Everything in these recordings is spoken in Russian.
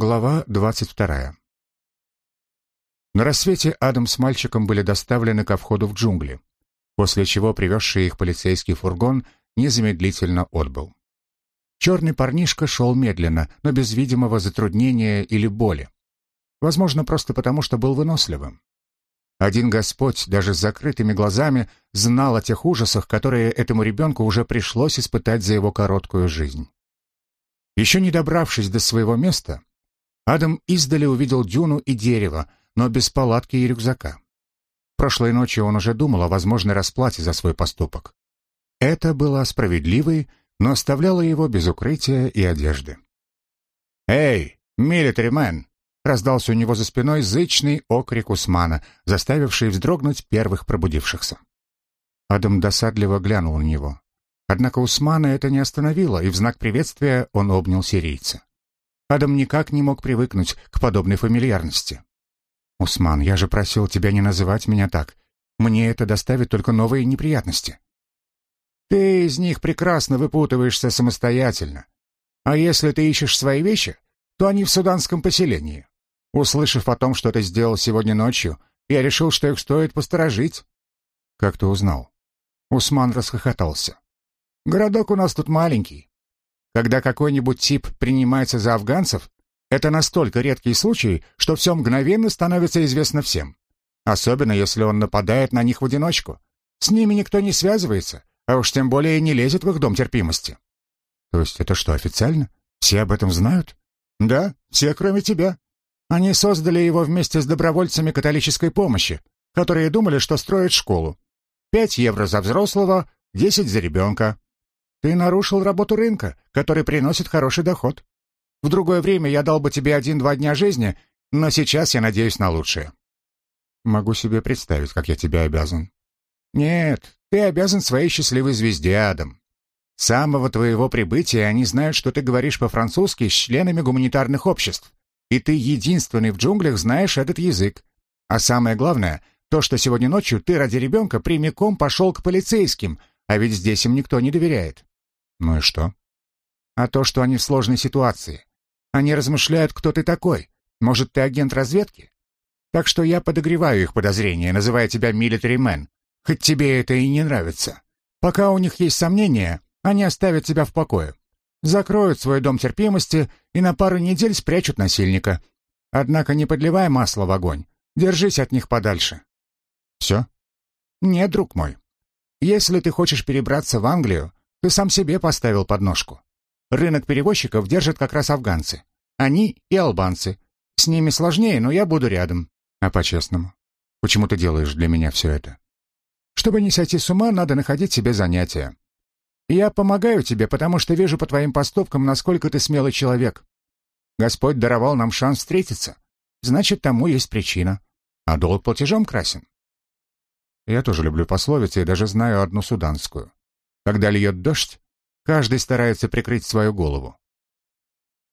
Глава двадцать вторая. На рассвете Адам с мальчиком были доставлены ко входу в джунгли, после чего привезший их полицейский фургон незамедлительно отбыл. Черный парнишка шел медленно, но без видимого затруднения или боли. Возможно, просто потому, что был выносливым. Один Господь, даже с закрытыми глазами, знал о тех ужасах, которые этому ребенку уже пришлось испытать за его короткую жизнь. Еще не добравшись до своего места, Адам издали увидел дюну и дерево, но без палатки и рюкзака. Прошлой ночью он уже думал о возможной расплате за свой поступок. Это было справедливой, но оставляло его без укрытия и одежды. «Эй, милитари мэн!» раздался у него за спиной зычный окрик Усмана, заставивший вздрогнуть первых пробудившихся. Адам досадливо глянул на него. Однако Усмана это не остановило, и в знак приветствия он обнял сирийца. Адам никак не мог привыкнуть к подобной фамильярности. «Усман, я же просил тебя не называть меня так. Мне это доставит только новые неприятности». «Ты из них прекрасно выпутываешься самостоятельно. А если ты ищешь свои вещи, то они в суданском поселении. Услышав о том, что ты сделал сегодня ночью, я решил, что их стоит посторожить». «Как ты узнал?» Усман расхохотался. «Городок у нас тут маленький. Когда какой-нибудь тип принимается за афганцев, это настолько редкий случай, что все мгновенно становится известно всем. Особенно, если он нападает на них в одиночку. С ними никто не связывается, а уж тем более не лезет в их дом терпимости». «То есть это что, официально? Все об этом знают?» «Да, все, кроме тебя. Они создали его вместе с добровольцами католической помощи, которые думали, что строят школу. Пять евро за взрослого, десять за ребенка. Ты нарушил работу рынка, который приносит хороший доход. В другое время я дал бы тебе один-два дня жизни, но сейчас я надеюсь на лучшее. Могу себе представить, как я тебе обязан. Нет, ты обязан своей счастливой звезде, Адам. С самого твоего прибытия они знают, что ты говоришь по-французски с членами гуманитарных обществ. И ты единственный в джунглях знаешь этот язык. А самое главное, то, что сегодня ночью ты ради ребенка прямиком пошел к полицейским, а ведь здесь им никто не доверяет. Ну и что? А то, что они в сложной ситуации. Они размышляют, кто ты такой. Может, ты агент разведки? Так что я подогреваю их подозрения, называя тебя man, хоть тебе это и не нравится. Пока у них есть сомнения, они оставят тебя в покое закроют свой дом терпимости и на пару недель спрячут насильника. Однако не подливай масло в огонь. Держись от них подальше. Все? Нет, друг мой. Если ты хочешь перебраться в Англию, ты сам себе поставил подножку. Рынок перевозчиков держат как раз афганцы. Они и албанцы. С ними сложнее, но я буду рядом. А по-честному? Почему ты делаешь для меня все это? Чтобы не сойти с ума, надо находить себе занятия. Я помогаю тебе, потому что вижу по твоим поступкам, насколько ты смелый человек. Господь даровал нам шанс встретиться. Значит, тому есть причина. А долг платежом красен. Я тоже люблю пословицы и даже знаю одну суданскую. Когда льет дождь, каждый старается прикрыть свою голову.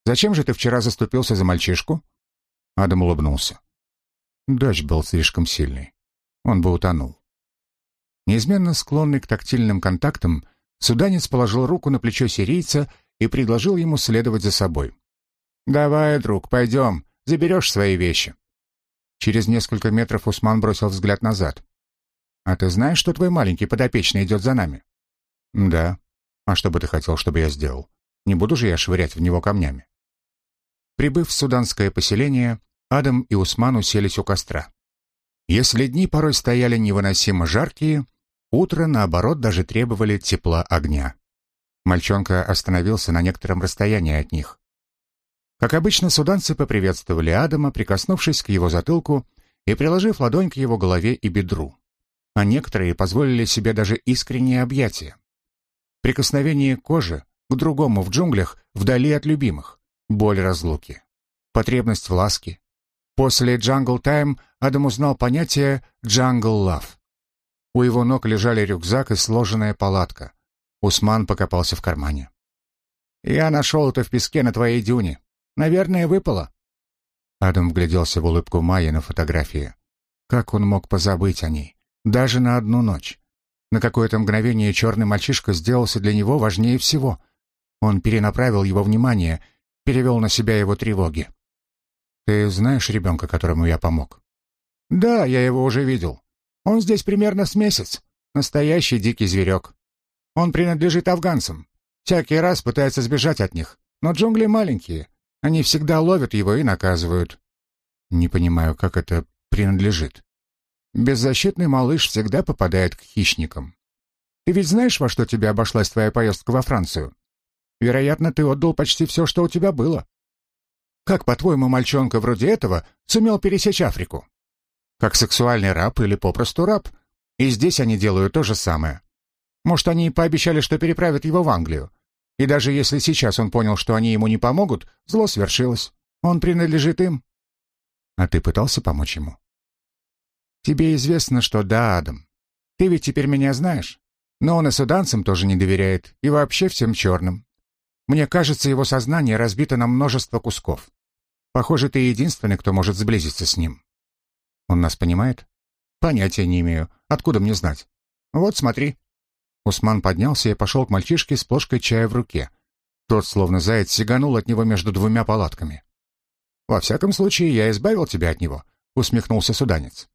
«Зачем же ты вчера заступился за мальчишку?» Адам улыбнулся. Дождь был слишком сильный. Он бы утонул. Неизменно склонный к тактильным контактам, Суданец положил руку на плечо сирийца и предложил ему следовать за собой. «Давай, друг, пойдем, заберешь свои вещи». Через несколько метров Усман бросил взгляд назад. «А ты знаешь, что твой маленький подопечный идет за нами?» «Да. А что бы ты хотел, чтобы я сделал? Не буду же я швырять в него камнями». Прибыв в суданское поселение, Адам и Усман уселись у костра. Если дни порой стояли невыносимо жаркие, Утро, наоборот, даже требовали тепла огня. Мальчонка остановился на некотором расстоянии от них. Как обычно, суданцы поприветствовали Адама, прикоснувшись к его затылку и приложив ладонь к его голове и бедру. А некоторые позволили себе даже искренние объятия. Прикосновение кожи к другому в джунглях, вдали от любимых, боль разлуки, потребность в ласке. После «Jungle Time» Адам узнал понятие «Jungle Love». У его ног лежали рюкзак и сложенная палатка. Усман покопался в кармане. «Я нашел это в песке на твоей дюне. Наверное, выпало». Адам вгляделся в улыбку Майи на фотографии. Как он мог позабыть о ней? Даже на одну ночь. На какое-то мгновение черный мальчишка сделался для него важнее всего. Он перенаправил его внимание, перевел на себя его тревоги. Ты знаешь ребенка, которому я помог? Да, я его уже видел. Он здесь примерно с месяц. Настоящий дикий зверек. Он принадлежит афганцам. Всякий раз пытается сбежать от них. Но джунгли маленькие. Они всегда ловят его и наказывают. Не понимаю, как это принадлежит. Беззащитный малыш всегда попадает к хищникам. Ты ведь знаешь, во что тебе обошлась твоя поездка во Францию? Вероятно, ты отдал почти все, что у тебя было. Как, по-твоему, мальчонка вроде этого сумел пересечь Африку? Как сексуальный раб или попросту раб? И здесь они делают то же самое. Может, они пообещали, что переправят его в Англию. И даже если сейчас он понял, что они ему не помогут, зло свершилось. Он принадлежит им. А ты пытался помочь ему? Тебе известно, что да, Адам. Ты ведь теперь меня знаешь. Но он и суданцам тоже не доверяет, и вообще всем черным. Мне кажется, его сознание разбито на множество кусков. Похоже, ты единственный, кто может сблизиться с ним. Он нас понимает? Понятия не имею. Откуда мне знать? Вот, смотри. Усман поднялся и пошел к мальчишке с плошкой чая в руке. Тот, словно заяц, сиганул от него между двумя палатками. «Во всяком случае, я избавил тебя от него», — усмехнулся суданец.